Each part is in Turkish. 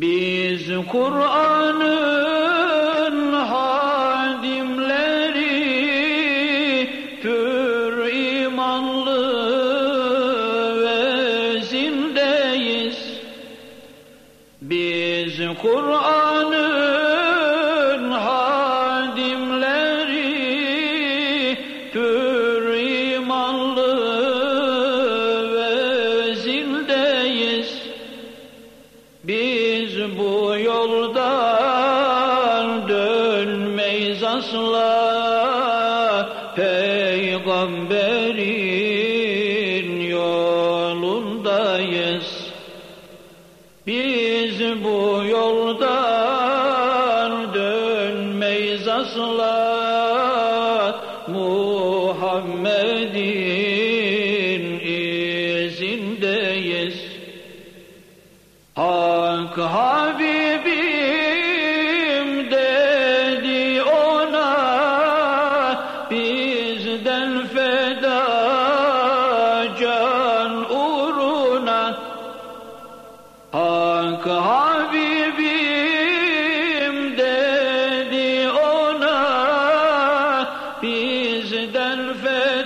Biz Kur'an'ın hadimleri pür imanlı ve zindeyiz. Biz Kur'an'ın hadimleri pür imanlı ve zindeyiz. Biz bu yoldan dönmeyiz asla. Peygamberin yolundayız. Biz bu yoldan dönmeyiz asla. Muhammed'in izindeyiz. Hak Habibim bizden feda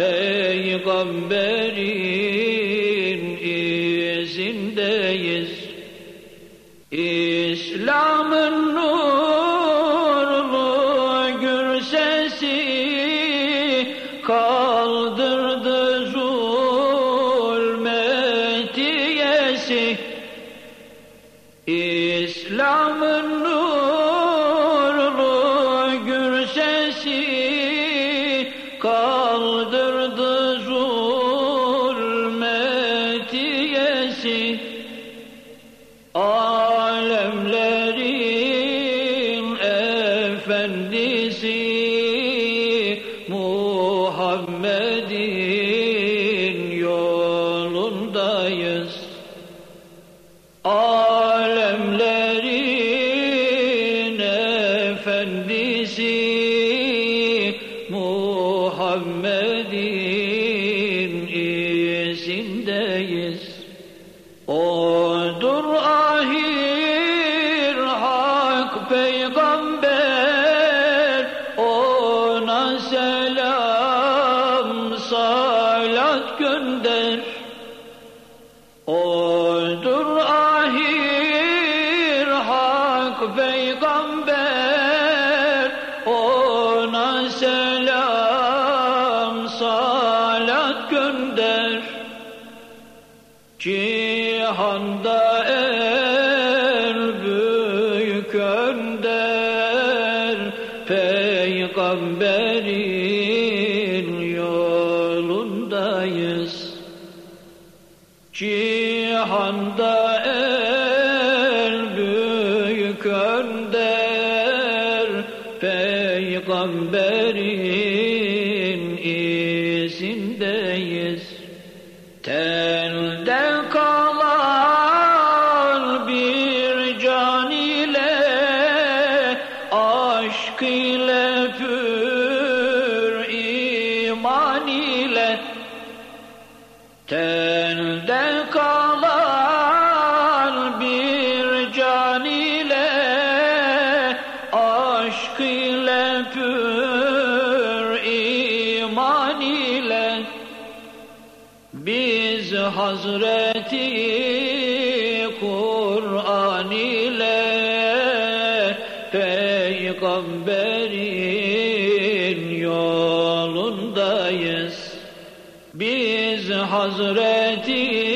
Peygamberin izindeyiz. İslam'ın nurlu gür sesi kaldırdı zulmetiyesi. İslam'ın nurlu gür sesi Alemlerin efendisi Muhammed'in yolundayız. Alemlerin efendisi Muhammed'in izindeyiz. Odur ahir gönder. Odur ahir hak peygamber ona selam salat gönder. Cihanda en büyük önder Peygamberin Cihanda en büyük önder Peygamberin izindeyiz. Telde kalan bir can ile aşk ile pür iman ile. Telde aşk ile pür iman ile biz Hazreti Kur'an ile Peygamberin yolundayız. Biz Hazreti